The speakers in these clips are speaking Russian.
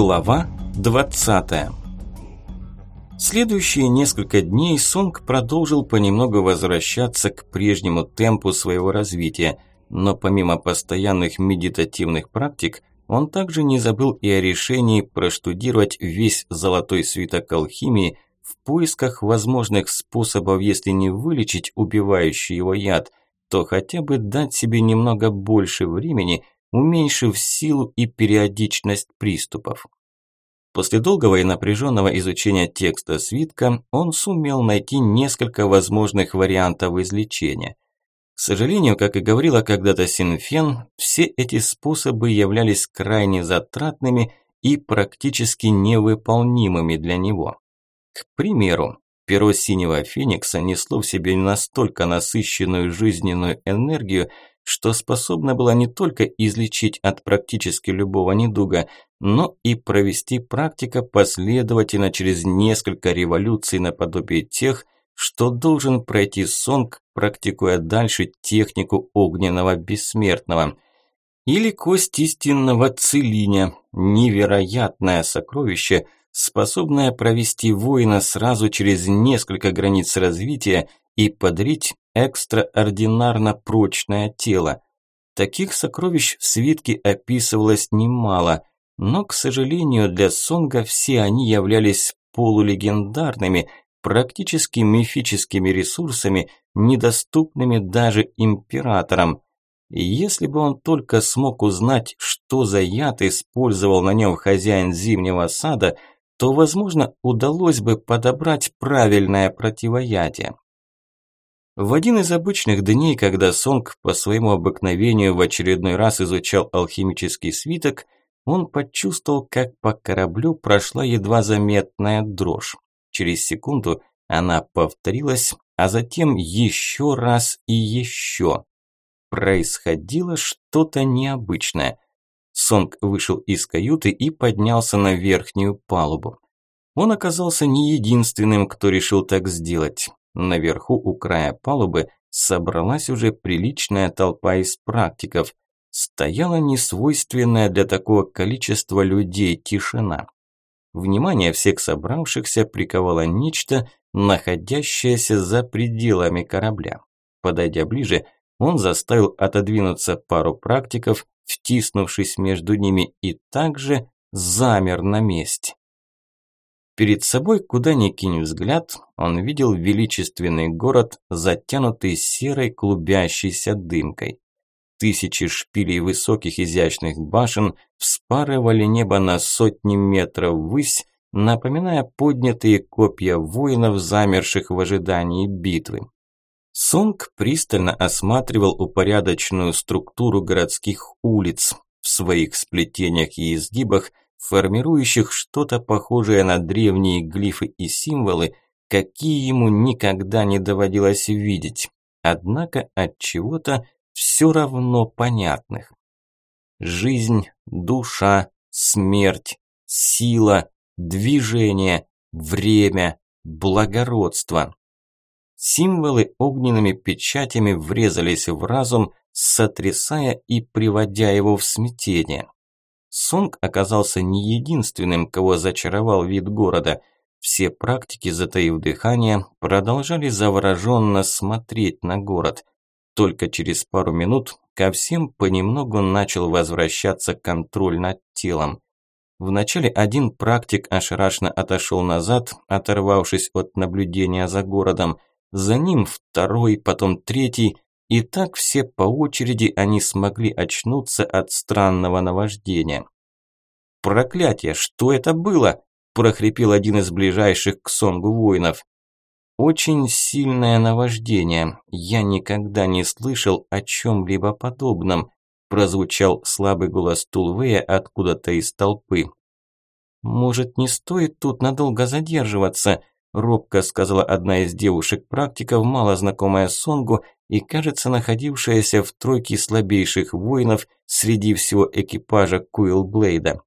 Глава 20 Следующие несколько дней Сонг продолжил понемногу возвращаться к прежнему темпу своего развития, но помимо постоянных медитативных практик, он также не забыл и о решении проштудировать весь золотой свиток алхимии в поисках возможных способов, если не вылечить убивающий его яд, то хотя бы дать себе немного больше времени, уменьшив силу и периодичность приступов. После долгого и напряженного изучения текста свитка он сумел найти несколько возможных вариантов излечения. К сожалению, как и говорила когда-то Синфен, все эти способы являлись крайне затратными и практически невыполнимыми для него. К примеру, перо синего феникса несло в себе настолько насыщенную жизненную энергию, что способна была не только излечить от практически любого недуга, но и провести практика последовательно через несколько революций наподобие тех, что должен пройти Сонг, практикуя дальше технику огненного бессмертного. Или кость истинного целиня, невероятное сокровище, способное провести воина сразу через несколько границ развития и подарить экстраординарно прочное тело. Таких сокровищ в свитке описывалось немало, но, к сожалению, для Сонга все они являлись полулегендарными, практически мифическими ресурсами, недоступными даже императорам. Если бы он только смог узнать, что за яд использовал на нем хозяин зимнего сада, то, возможно, удалось бы подобрать правильное противоядие. В один из обычных дней, когда Сонг по своему обыкновению в очередной раз изучал алхимический свиток, он почувствовал, как по кораблю прошла едва заметная дрожь. Через секунду она повторилась, а затем еще раз и еще. Происходило что-то необычное. Сонг вышел из каюты и поднялся на верхнюю палубу. Он оказался не единственным, кто решил так сделать. Наверху у края палубы собралась уже приличная толпа из практиков. Стояла несвойственная для такого количества людей тишина. Внимание всех собравшихся приковало нечто, находящееся за пределами корабля. Подойдя ближе, он заставил отодвинуться пару практиков, втиснувшись между ними, и также замер на месте. Перед собой, куда ни кинь взгляд, он видел величественный город, затянутый серой клубящейся дымкой. Тысячи шпилей высоких изящных башен вспарывали небо на сотни метров ввысь, напоминая поднятые копья воинов, замерших в ожидании битвы. Сунг пристально осматривал упорядоченную структуру городских улиц. В своих сплетениях и изгибах – формирующих что-то похожее на древние глифы и символы, какие ему никогда не доводилось видеть, однако от чего-то все равно понятных. Жизнь, душа, смерть, сила, движение, время, благородство. Символы огненными печатями врезались в разум, сотрясая и приводя его в смятение. Сонг оказался не единственным, кого зачаровал вид города. Все практики, затаив дыхание, продолжали завороженно смотреть на город. Только через пару минут ко всем понемногу начал возвращаться контроль над телом. Вначале один практик ошарашенно отошел назад, оторвавшись от наблюдения за городом. За ним второй, потом третий – и так все по очереди они смогли очнуться от странного наваждения. «Проклятие, что это было?» – прохрипел один из ближайших к Сонгу воинов. «Очень сильное наваждение. Я никогда не слышал о чем-либо подобном», – прозвучал слабый голос Тулвея откуда-то из толпы. «Может, не стоит тут надолго задерживаться?» – робко сказала одна из девушек-практиков, мало знакомая Сонгу и, кажется, находившаяся в тройке слабейших воинов среди всего экипажа Куилблейда.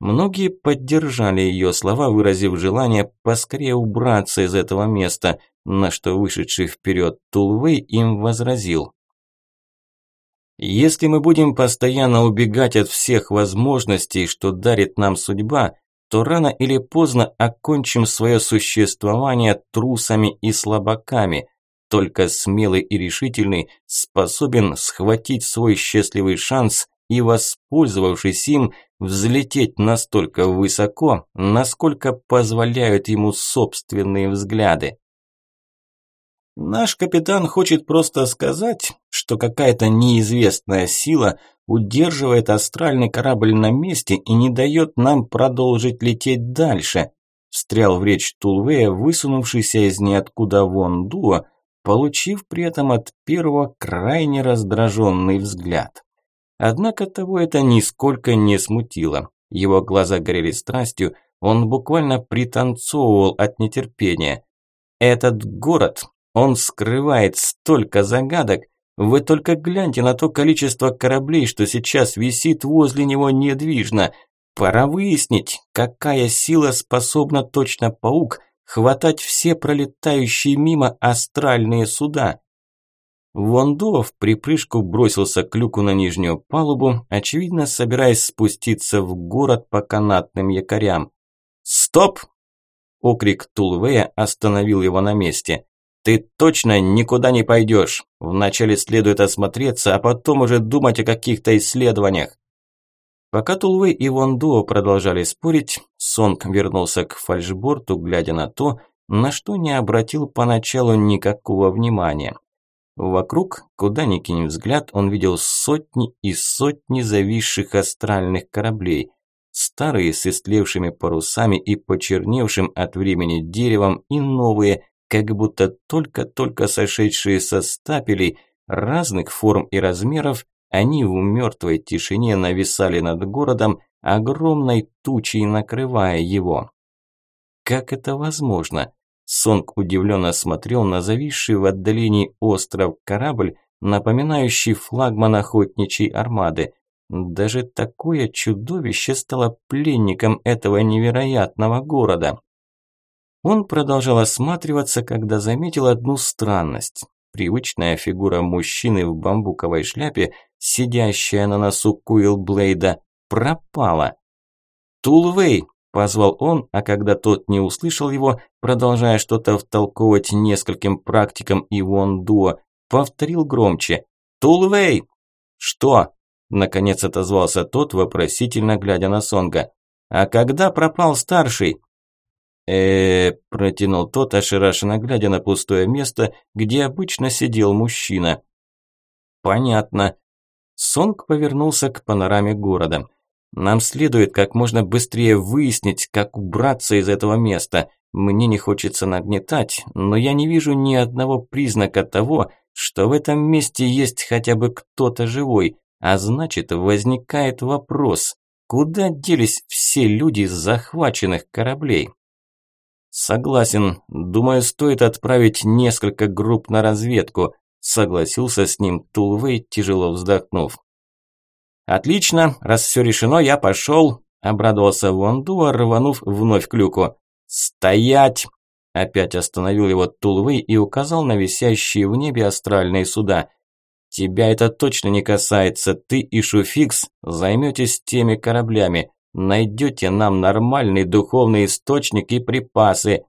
Многие поддержали ее слова, выразив желание поскорее убраться из этого места, на что вышедший вперед Тулвей им возразил. Если мы будем постоянно убегать от всех возможностей, что дарит нам судьба, то рано или поздно окончим свое существование трусами и слабаками. Только смелый и решительный способен схватить свой счастливый шанс и, воспользовавшись им, взлететь настолько высоко, насколько позволяют ему собственные взгляды. Наш капитан хочет просто сказать, что какая-то неизвестная сила удерживает астральный корабль на месте и не дает нам продолжить лететь дальше. Встрял в речь Тулвея, высунувшийся из ниоткуда вон Дуа, получив при этом от первого крайне раздраженный взгляд. Однако того это нисколько не смутило. Его глаза горели страстью, он буквально пританцовывал от нетерпения. Этот город он скрывает столько загадок. Вы только гляньте на то количество кораблей, что сейчас висит возле него недвижно. Пора выяснить, какая сила способна точно паук хватать все пролетающие мимо астральные суда. Вондо в припрыжку бросился к люку на нижнюю палубу, очевидно собираясь спуститься в город по канатным якорям. «Стоп!» Окрик Тулвея остановил его на месте. Ты точно никуда не пойдешь. Вначале следует осмотреться, а потом уже думать о каких-то исследованиях. Пока Тулвей и Вондуо продолжали спорить, Сонг вернулся к фальшборту, глядя на то, на что не обратил поначалу никакого внимания. Вокруг, куда ни кинь взгляд, он видел сотни и сотни зависших астральных кораблей. Старые с истлевшими парусами и почерневшим от времени деревом, и новые, как будто только-только сошедшие со стапелей разных форм и размеров, они в мертвой тишине нависали над городом, огромной тучей накрывая его. Как это возможно? Сонг удивленно смотрел на зависший в отдалении остров корабль, напоминающий флагман охотничьей армады. Даже такое чудовище стало пленником этого невероятного города. Он продолжал осматриваться, когда заметил одну странность. Привычная фигура мужчины в бамбуковой шляпе, сидящая на носу Куилблейда, пропала. «Тулвей!» – позвал он, а когда тот не услышал его, продолжая что-то втолковывать нескольким практикам и Дуо, повторил громче. «Тулвей!» «Что?» – наконец отозвался тот, вопросительно глядя на Сонга. «А когда пропал старший?» Э протянул тот, ошарашенно глядя на пустое место, где обычно сидел мужчина. «Понятно». Сонг повернулся к панораме города. «Нам следует как можно быстрее выяснить, как убраться из этого места. Мне не хочется нагнетать, но я не вижу ни одного признака того, что в этом месте есть хотя бы кто-то живой, а значит возникает вопрос, куда делись все люди с захваченных кораблей?» Согласен. Думаю, стоит отправить несколько групп на разведку. Согласился с ним Тулвей, тяжело вздохнув. Отлично, раз все решено, я пошел. Обрадовался Вондуа, рванув вновь к люку. Стоять! Опять остановил его Тулвей и указал на висящие в небе астральные суда. «Тебя это точно не касается. Ты и Шуфикс займетесь теми кораблями. Найдете нам нормальный духовный источник и припасы.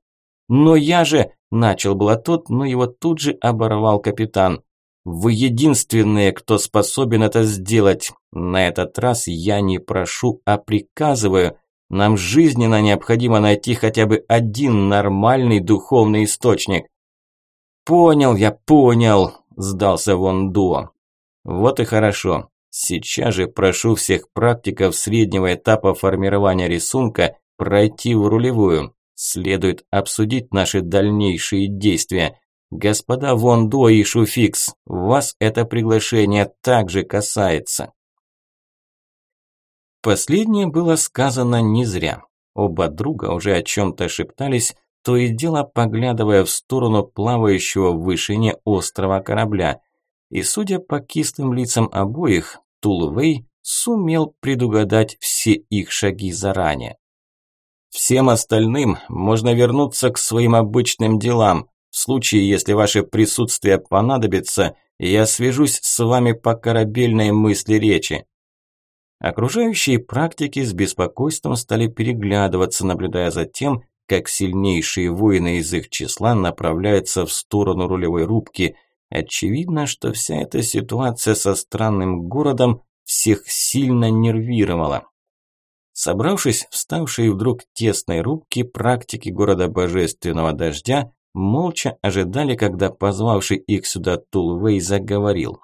Но я же, начал было тот, но его тут же оборвал капитан. Вы единственные, кто способен это сделать. На этот раз я не прошу, а приказываю. Нам жизненно необходимо найти хотя бы один нормальный духовный источник. Понял я, понял, сдался Вон Дуо. Вот и хорошо. Сейчас же прошу всех практиков среднего этапа формирования рисунка пройти в рулевую. Следует обсудить наши дальнейшие действия. Господа Вондо и Шуфикс, вас это приглашение также касается. Последнее было сказано не зря. Оба друга уже о чем-то шептались, то и дело поглядывая в сторону плавающего в вышине острова корабля – и судя по кислым лицам обоих, Тулвей сумел предугадать все их шаги заранее. Всем остальным можно вернуться к своим обычным делам. В случае, если ваше присутствие понадобится, я свяжусь с вами по корабельной мысли речи. Окружающие практики с беспокойством стали переглядываться, наблюдая за тем, как сильнейшие воины из их числа направляются в сторону рулевой рубки. Очевидно, что вся эта ситуация со странным городом всех сильно нервировала. Собравшись, вставшие вдруг тесной рубки, практики города Божественного Дождя молча ожидали, когда позвавший их сюда Тулвей заговорил.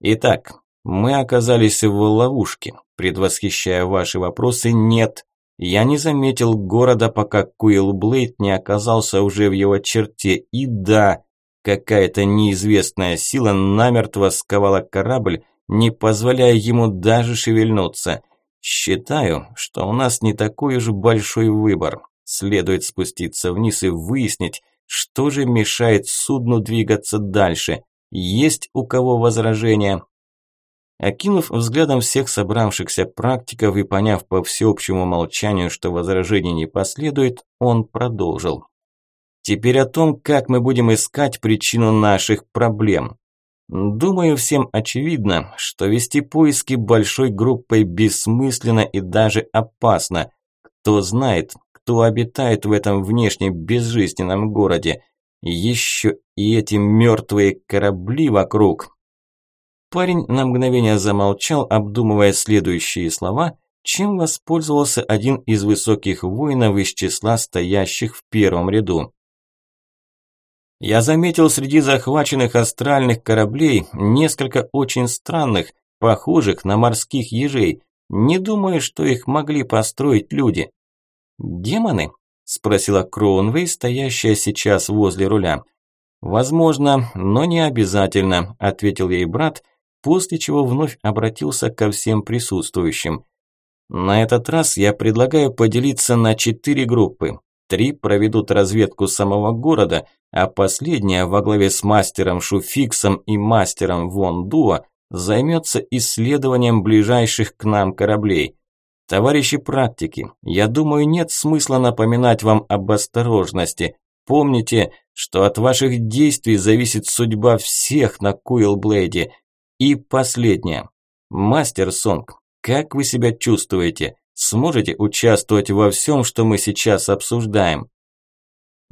«Итак, мы оказались в ловушке. Предвосхищая ваши вопросы, нет. Я не заметил города, пока Куилблейд не оказался уже в его черте. И да, какая-то неизвестная сила намертво сковала корабль, не позволяя ему даже шевельнуться. Считаю, что у нас не такой уж большой выбор. Следует спуститься вниз и выяснить, что же мешает судну двигаться дальше. Есть у кого возражения? Окинув взглядом всех собравшихся практиков и поняв по всеобщему молчанию, что возражений не последует, он продолжил. Теперь о том, как мы будем искать причину наших проблем. Думаю, всем очевидно, что вести поиски большой группой бессмысленно и даже опасно. Кто знает, кто обитает в этом внешне безжизненном городе. Еще и эти мертвые корабли вокруг. Парень на мгновение замолчал, обдумывая следующие слова, чем воспользовался один из высоких воинов из числа стоящих в первом ряду. Я заметил среди захваченных астральных кораблей несколько очень странных, похожих на морских ежей. Не думаю, что их могли построить люди. «Демоны?» – спросила Кроунвей, стоящая сейчас возле руля. «Возможно, но не обязательно», – ответил ей брат, после чего вновь обратился ко всем присутствующим. «На этот раз я предлагаю поделиться на четыре группы. Три проведут разведку самого города, а последняя во главе с мастером Шуфиксом и мастером Вон Дуа займется исследованием ближайших к нам кораблей. Товарищи практики, я думаю, нет смысла напоминать вам об осторожности. Помните, что от ваших действий зависит судьба всех на Куилблейде. И последнее. Мастер Сонг, как вы себя чувствуете? Сможете участвовать во всем, что мы сейчас обсуждаем?»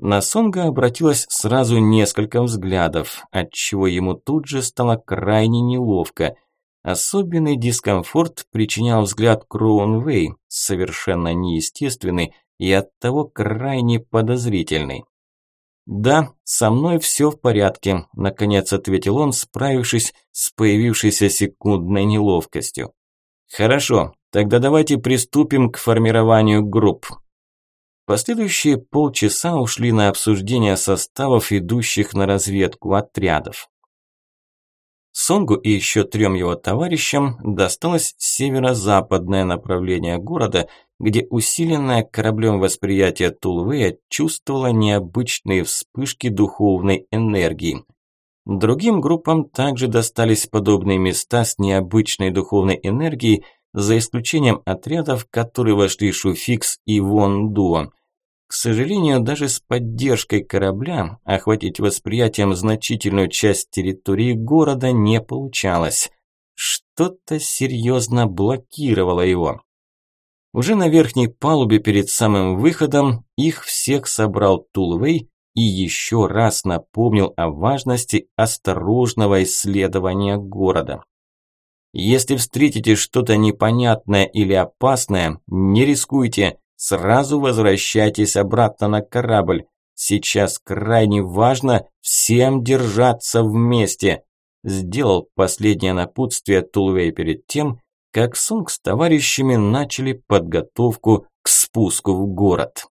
На Сонга обратилось сразу несколько взглядов, отчего ему тут же стало крайне неловко. Особенный дискомфорт причинял взгляд Кроунвей, совершенно неестественный и оттого крайне подозрительный. «Да, со мной все в порядке», – наконец ответил он, справившись с появившейся секундной неловкостью. «Хорошо, Тогда давайте приступим к формированию групп. Последующие полчаса ушли на обсуждение составов, идущих на разведку отрядов. Сонгу и еще трем его товарищам досталось северо-западное направление города, где усиленное кораблем восприятие Тулвея чувствовало необычные вспышки духовной энергии. Другим группам также достались подобные места с необычной духовной энергией, за исключением отрядов, которые вошли Шуфикс и Вон Дуо. К сожалению, даже с поддержкой корабля охватить восприятием значительную часть территории города не получалось. Что-то серьезно блокировало его. Уже на верхней палубе перед самым выходом их всех собрал Тулвей и еще раз напомнил о важности осторожного исследования города. Если встретите что-то непонятное или опасное, не рискуйте, сразу возвращайтесь обратно на корабль. Сейчас крайне важно всем держаться вместе. Сделал последнее напутствие Тулвей перед тем, как Сунг с товарищами начали подготовку к спуску в город.